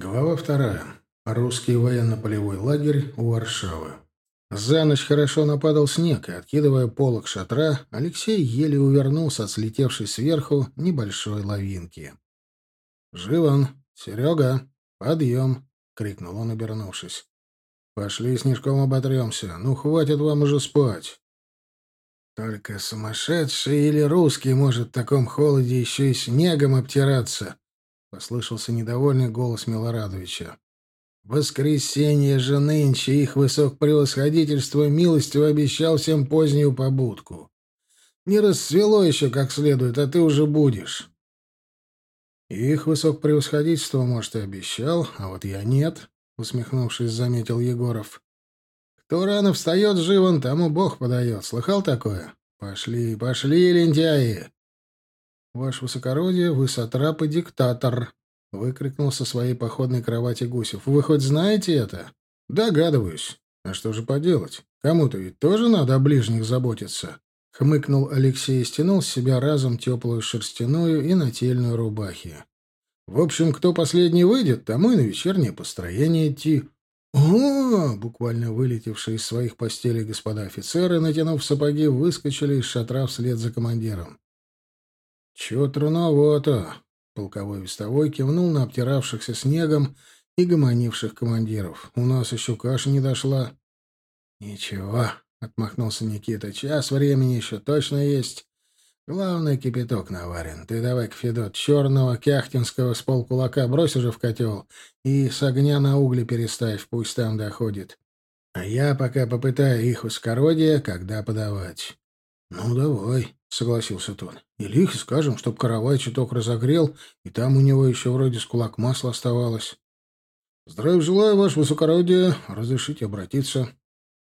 Глава вторая. Русский военно-полевой лагерь у Варшавы. За ночь хорошо нападал снег, и, откидывая полок шатра, Алексей еле увернулся от слетевшей сверху небольшой лавинки. «Жив он! Серега! Подъем!» — крикнул он, обернувшись. «Пошли снежком оботремся. Ну, хватит вам уже спать!» «Только сумасшедший или русский может в таком холоде еще и снегом обтираться!» — послышался недовольный голос Милорадовича. «Воскресенье же нынче их высокопревосходительство милостиво обещал всем позднюю побудку. Не расцвело еще как следует, а ты уже будешь». «Их высокопревосходительство, может, и обещал, а вот я нет», — усмехнувшись, заметил Егоров. «Кто рано встает живан, тому Бог подает. Слыхал такое? Пошли, пошли, лентяи!» «Ваше высокородие, вы сатрап и диктатор!» — выкрикнул со своей походной кровати Гусев. «Вы хоть знаете это?» «Догадываюсь. А что же поделать? Кому-то ведь тоже надо о ближних заботиться!» Хмыкнул Алексей и стянул с себя разом теплую шерстяную и нательную рубахи. «В общем, кто последний выйдет, тому и на вечернее построение идти». «О!» — буквально вылетевшие из своих постелей господа офицеры, натянув сапоги, выскочили из шатра вслед за командиром. «Чего трудновато?» — полковой вестовой кивнул на обтиравшихся снегом и гомонивших командиров. «У нас еще каша не дошла». «Ничего», — отмахнулся Никита, — «час времени еще точно есть. Главное, кипяток наварен. Ты давай-ка, Федот, черного кяхтинского с полкулака брось уже в котел и с огня на угли переставь, пусть там доходит. А я пока попытаю их ускородие, когда подавать». «Ну, давай», — согласился тот. «Или их скажем, чтоб каравай чуток разогрел, и там у него еще вроде с кулак масла оставалось». «Здравия желаю, ваше высокородие. Разрешите обратиться».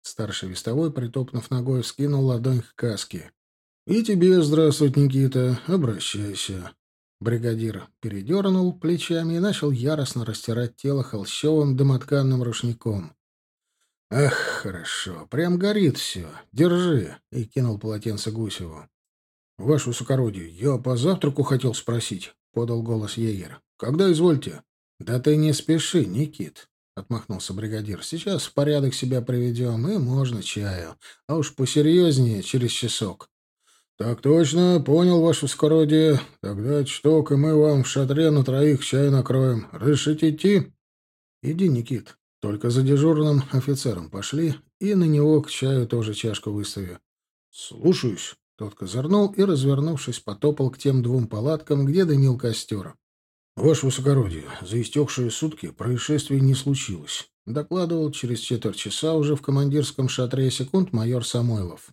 Старший вестовой, притопнув ногой, вскинул ладонь к каске. «И тебе здравствуй, Никита. Обращайся». Бригадир передернул плечами и начал яростно растирать тело холщовым домотканным рушником. «Ах, хорошо. Прям горит все. Держи!» — и кинул полотенце Гусеву. «Ваше высокородие, я по завтраку хотел спросить», — подал голос егерь. «Когда извольте?» «Да ты не спеши, Никит», — отмахнулся бригадир. «Сейчас в порядок себя приведем, и можно чаю. А уж посерьезнее, через часок». «Так точно, понял, ваше высокородие. Тогда чток, и мы вам в шатре на троих чай накроем. Разрешите идти?» «Иди, Никит», только за дежурным офицером пошли, и на него к чаю тоже чашку выстави. — Слушаюсь. Тот козырнул и, развернувшись, потопал к тем двум палаткам, где дымил костер. — Ваше высокородие, за истекшие сутки происшествий не случилось, — докладывал через четверть часа уже в командирском шатре секунд майор Самойлов.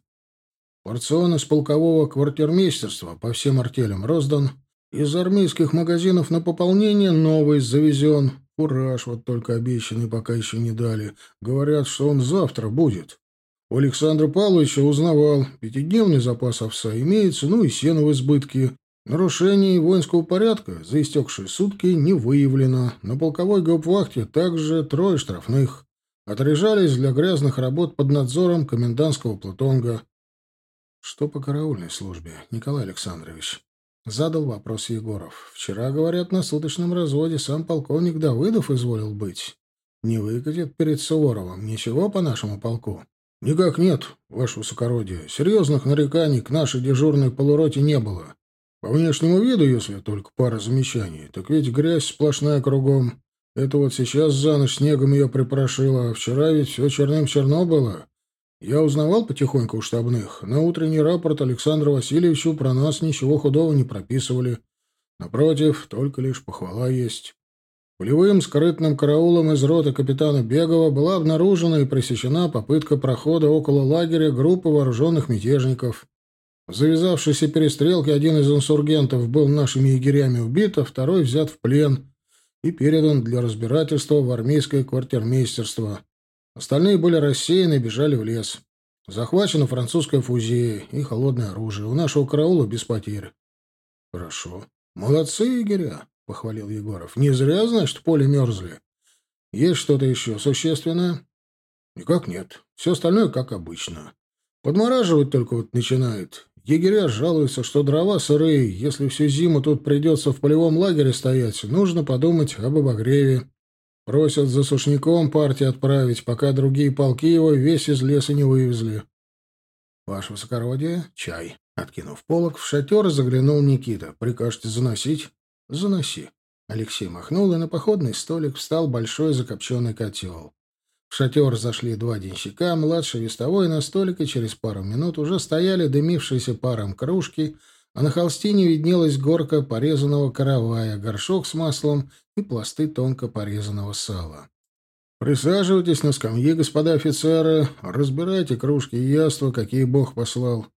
Порцион из полкового квартирмейстерства по всем артелям роздан, из армейских магазинов на пополнение новый завезен, Кураж вот только обещанный пока еще не дали. Говорят, что он завтра будет. У Александра Павловича узнавал. Пятидневный запас овса имеется, ну и сено в избытке. Нарушений воинского порядка за истекшие сутки не выявлено. На полковой гауптвахте также трое штрафных. Отряжались для грязных работ под надзором комендантского плутонга. Что по караульной службе, Николай Александрович? Задал вопрос Егоров. Вчера, говорят, на суточном разводе сам полковник Давыдов изволил быть. Не выкатит перед Суворовым ничего по нашему полку? Никак нет, ваше высокородие. Серьезных нареканий к нашей дежурной полуроте не было. По внешнему виду, если только пара замечаний, так ведь грязь сплошная кругом. Это вот сейчас за ночь снегом ее припорошило, а вчера ведь все черным-черно было. Я узнавал потихоньку у штабных. На утренний рапорт Александру Васильевичу про нас ничего худого не прописывали. Напротив, только лишь похвала есть. Полевым скрытным караулом из роты капитана Бегова была обнаружена и пресечена попытка прохода около лагеря группы вооруженных мятежников. В завязавшейся перестрелке один из инсургентов был нашими егерями убит, а второй взят в плен и передан для разбирательства в армейское квартирмейстерство. Остальные были рассеяны и бежали в лес. Захвачена французская фузея и холодное оружие. У нашего караула без потерь. — Хорошо. Молодцы, егеря, — похвалил Егоров. — Не зря, значит, поле мерзли. Есть что-то еще существенное? — Никак нет. Все остальное как обычно. Подмораживать только вот начинает. Егеря жалуются, что дрова сырые. Если всю зиму тут придется в полевом лагере стоять, нужно подумать об обогреве. Просят за сушняком партии отправить, пока другие полки его весь из леса не вывезли. — Ваше высокородие, чай. Откинув полок, в шатер заглянул Никита. — Прикажете заносить? — Заноси. Алексей махнул, и на походный столик встал большой закопченный котел. В шатер зашли два денщика, младший вестовой на столике через пару минут уже стояли дымившиеся паром кружки, а на холстине виднелась горка порезанного каравая, горшок с маслом и пласты тонко порезанного сала. «Присаживайтесь на скамьи, господа офицеры, разбирайте кружки и яства, какие бог послал».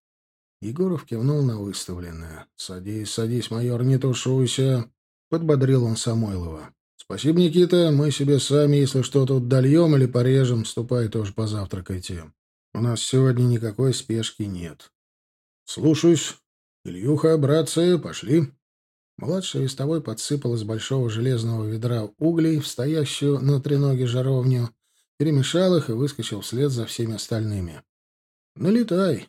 Егоров кивнул на выставленное. «Садись, садись, майор, не тушуйся», — подбодрил он Самойлова. «Спасибо, Никита, мы себе сами, если что тут дольем или порежем, ступай тоже позавтракайте. У нас сегодня никакой спешки нет». «Слушаюсь. Ильюха, братцы, пошли». Младший вестовой подсыпал из большого железного ведра углей в стоящую на треноге жаровню, перемешал их и выскочил вслед за всеми остальными. «Налетай!»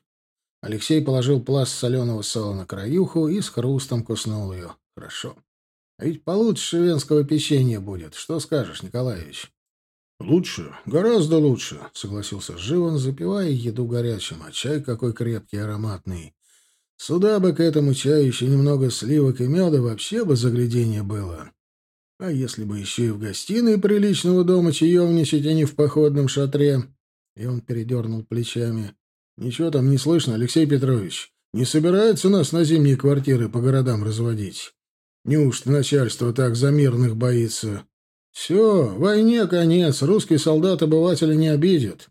Алексей положил пласт соленого сала на краюху и с хрустом куснул ее. «Хорошо. А ведь получше венского печенья будет. Что скажешь, Николаевич?» «Лучше, гораздо лучше», — согласился Живан, запивая еду горячим, а чай какой крепкий, ароматный. Сюда бы к этому чаю еще немного сливок и меда вообще бы заглядение было. А если бы еще и в гостиной приличного дома чаевничать, а не в походном шатре? И он передернул плечами. Ничего там не слышно, Алексей Петрович. Не собирается нас на зимние квартиры по городам разводить? Неужто начальство так за мирных боится? Все, войне конец, русский солдат обывателя не обидит.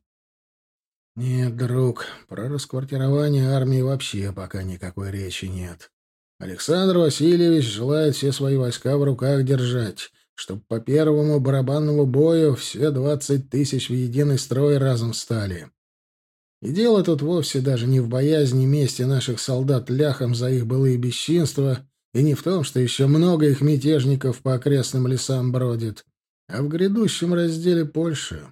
Нет, друг, про расквартирование армии вообще пока никакой речи нет. Александр Васильевич желает все свои войска в руках держать, чтобы по первому барабанному бою все двадцать тысяч в единый строй разом стали. И дело тут вовсе даже не в боязни мести наших солдат ляхам за их былые бесчинства, и не в том, что еще много их мятежников по окрестным лесам бродит, а в грядущем разделе Польши.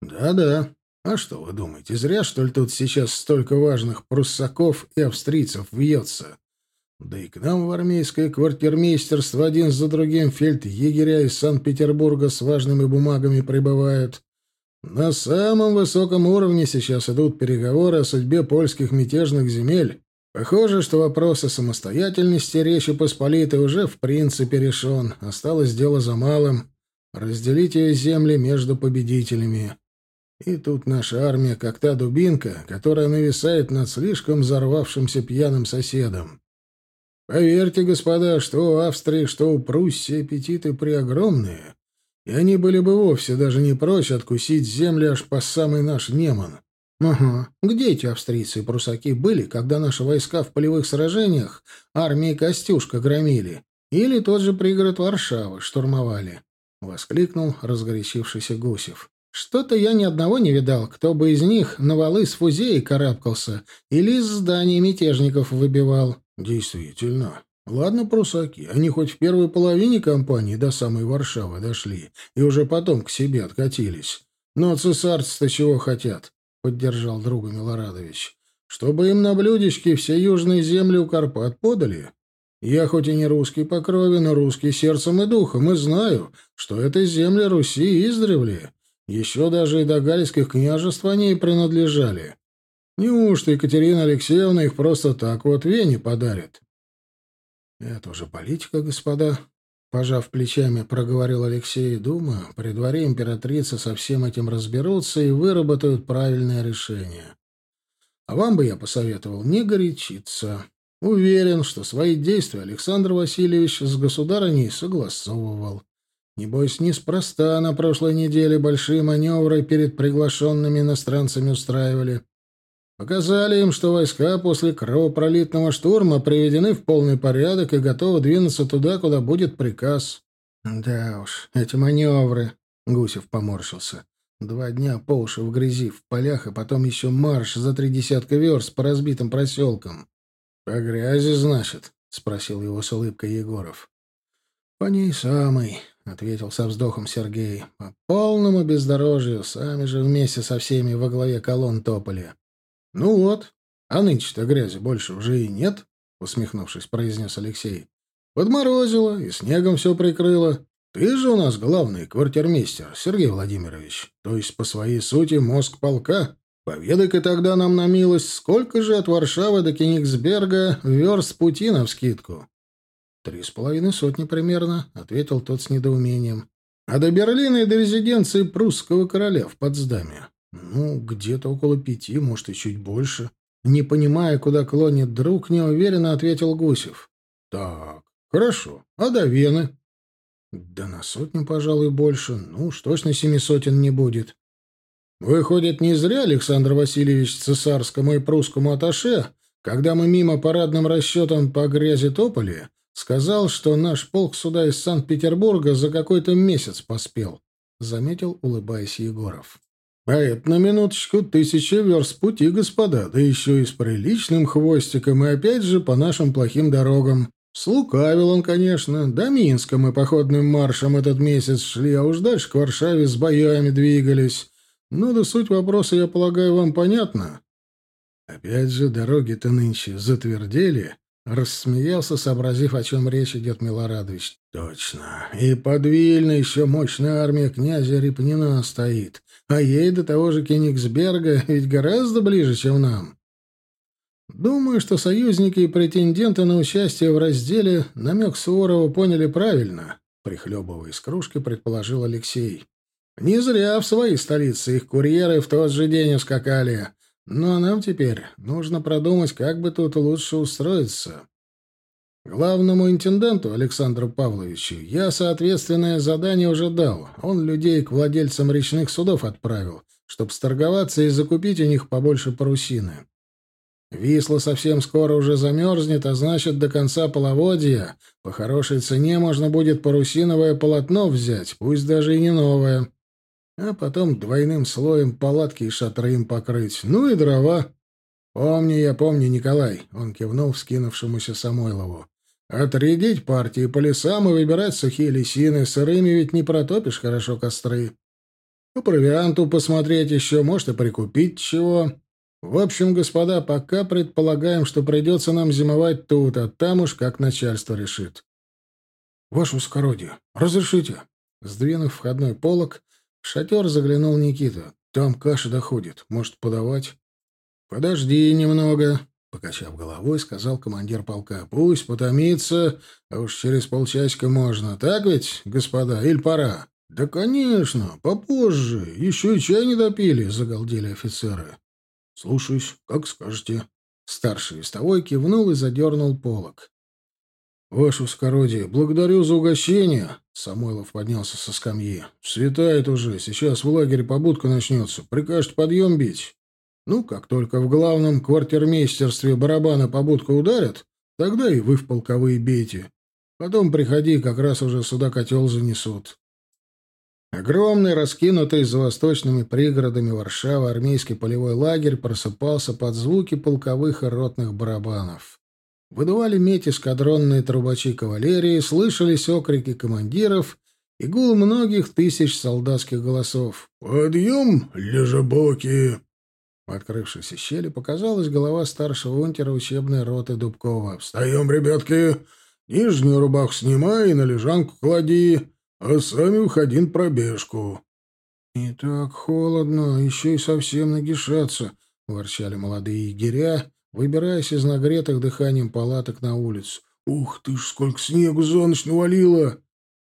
Да-да, а что вы думаете, зря, что ли, тут сейчас столько важных пруссаков и австрийцев вьется? Да и к нам в армейское квартирмейстерство один за другим фельдъегеря из Санкт-Петербурга с важными бумагами прибывают. На самом высоком уровне сейчас идут переговоры о судьбе польских мятежных земель. Похоже, что вопрос о самостоятельности Речи Посполитой уже в принципе решен. Осталось дело за малым — разделить ее земли между победителями. И тут наша армия, как та дубинка, которая нависает над слишком взорвавшимся пьяным соседом. Поверьте, господа, что у Австрии, что у Пруссии аппетиты преогромные, и они были бы вовсе даже не прочь откусить земли аж по самый наш Неман. Ага, где эти австрийцы и прусаки были, когда наши войска в полевых сражениях армии Костюшка громили? Или тот же пригород Варшавы штурмовали? — воскликнул разгорячившийся Гусев. Что-то я ни одного не видал, кто бы из них на валы с фузеей карабкался или из зданий мятежников выбивал. Действительно. Ладно, прусаки, они хоть в первой половине кампании до самой Варшавы дошли и уже потом к себе откатились. Но цесарцы-то чего хотят? Поддержал друга Милорадович. Чтобы им на блюдечке все южные земли у Карпат подали? Я хоть и не русский по крови, но русский сердцем и духом, и знаю, что это земли Руси издревле. Еще даже и до Гальских княжеств они и принадлежали. Неужто Екатерина Алексеевна их просто так вот Вене подарит? — Это уже политика, господа, — пожав плечами, проговорил Алексей, думаю, при дворе императрицы со всем этим разберутся и выработают правильное решение. А вам бы я посоветовал не горячиться. Уверен, что свои действия Александр Васильевич с государыней согласовывал. Небось, неспроста на прошлой неделе большие маневры перед приглашенными иностранцами устраивали. Показали им, что войска после кровопролитного штурма приведены в полный порядок и готовы двинуться туда, куда будет приказ. Да уж, эти маневры. Гусев поморщился. Два дня по уши в грязи, в полях, а потом еще марш за три десятка верст по разбитым проселкам. — По грязи, значит? — спросил его с улыбкой Егоров. — По ней самой, — ответил со вздохом Сергей. — По полному бездорожью, сами же вместе со всеми во главе колонн топали. — Ну вот, а нынче-то грязи больше уже и нет, — усмехнувшись, произнес Алексей. — Подморозило, и снегом все прикрыло. Ты же у нас главный квартирмейстер, Сергей Владимирович, то есть по своей сути мозг полка. Поведай-ка тогда нам на милость, сколько же от Варшавы до Кенигсберга верст пути навскидку?» «Три с половиной сотни примерно», — ответил тот с недоумением. «А до Берлина и до резиденции прусского короля в Потсдаме? Ну, где-то около пяти, может, и чуть больше». Не понимая, куда клонит друг, неуверенно ответил Гусев. «Так, хорошо. А до Вены?» «Да на сотню, пожалуй, больше. Ну уж точно семи сотен не будет». Выходит, не зря Александр Васильевич цесарскому и прусскому аташе, когда мы мимо парадным расчетом по грязи топали, сказал, что наш полк сюда из Санкт-Петербурга за какой-то месяц поспел, — заметил, улыбаясь Егоров. — А это на минуточку тысяча верст пути, господа, да еще и с приличным хвостиком, и опять же по нашим плохим дорогам. Слукавил он, конечно. До Минска мы походным маршем этот месяц шли, а уж дальше к Варшаве с боями двигались. Ну да суть вопроса, я полагаю, вам понятна. Опять же, дороги-то нынче затвердели. Рассмеялся, сообразив, о чем речь идет Милорадович. Точно. И под Вильно еще мощная армия князя Репнина стоит. А ей до того же Кенигсберга ведь гораздо ближе, чем нам. Думаю, что союзники и претенденты на участие в разделе намек Суворова поняли правильно, прихлебывая из кружки, предположил Алексей. Не зря в своей столице их курьеры в тот же день ускакали. Ну а нам теперь нужно продумать, как бы тут лучше устроиться. Главному интенданту Александру Павловичу я соответственное задание уже дал. Он людей к владельцам речных судов отправил, чтобы сторговаться и закупить у них побольше парусины. Висла совсем скоро уже замерзнет, а значит, до конца половодья по хорошей цене можно будет парусиновое полотно взять, пусть даже и не новое а потом двойным слоем палатки и шатры им покрыть. Ну и дрова. Помни я, помню, Николай, — он кивнул вскинувшемуся Самойлову. Отрядить партии по лесам и выбирать сухие лисины, сырыми ведь не протопишь хорошо костры. По провианту посмотреть еще, может, и прикупить чего. В общем, господа, пока предполагаем, что придется нам зимовать тут, а там уж как начальство решит. — Ваше высокородие, разрешите? Сдвинув входной полог, в шатер заглянул Никита. «Там каша доходит. Может, подавать?» «Подожди немного», — покачав головой, сказал командир полка. «Пусть потомится, а уж через полчасика можно. Так ведь, господа, или пора?» «Да, конечно, попозже. Еще и чай не допили», — загалдели офицеры. «Слушаюсь, как скажете». Старший вестовой кивнул и задернул полок. «Ваше вскородие, благодарю за угощение!» Самойлов поднялся со скамьи. «Светает уже. Сейчас в лагере побудка начнется. Прикажете подъем бить?» «Ну, как только в главном квартирмейстерстве барабаны побудка ударят, тогда и вы в полковые бейте. Потом приходи, как раз уже сюда котел занесут». Огромный, раскинутый за восточными пригородами Варшавы армейский полевой лагерь просыпался под звуки полковых и ротных барабанов. Выдували медь эскадронные трубачи кавалерии, слышались окрики командиров и гул многих тысяч солдатских голосов. «Подъем, лежебоки!» В открывшейся щели показалась голова старшего унтера учебной роты Дубкова. «Встаем, ребятки! Нижнюю рубаху снимай и на лежанку клади, а сами уходи на пробежку». «И так холодно, еще и совсем нагишаться», — ворчали молодые егеря, выбираясь из нагретых дыханием палаток на улицу. «Ух ты ж, сколько снегу за ночь навалило!»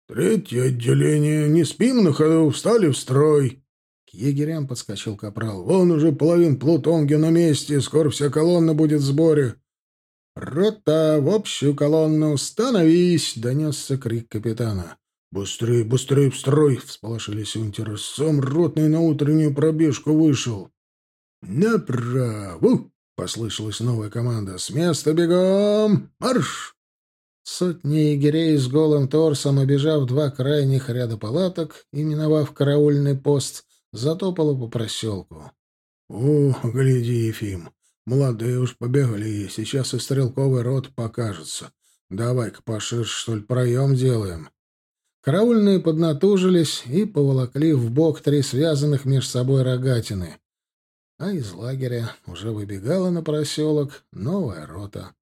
«Третье отделение. Не спим на ходу, встали в строй!» К егерям подскочил капрал. «Вон уже половин плутонги на месте, скоро вся колонна будет в сборе!» «Рота, в общую колонну, становись!» — донесся крик капитана. «Быстрее, быстрее в строй!» — всполошились унтеры. «Сам ротный на утреннюю пробежку вышел!» «Направо!» — послышалась новая команда. «С места бегом! Марш!» Сотни егерей с голым торсом, обижав два крайних ряда палаток и миновав караульный пост, затопало по проселку. «О, гляди, Ефим, молодые уж побегали, сейчас и стрелковый рот покажется. Давай-ка поширше, что ли, проем делаем». Караульные поднатужились и поволокли в бок три связанных между собой рогатины а из лагеря уже выбегала на проселок новая рота.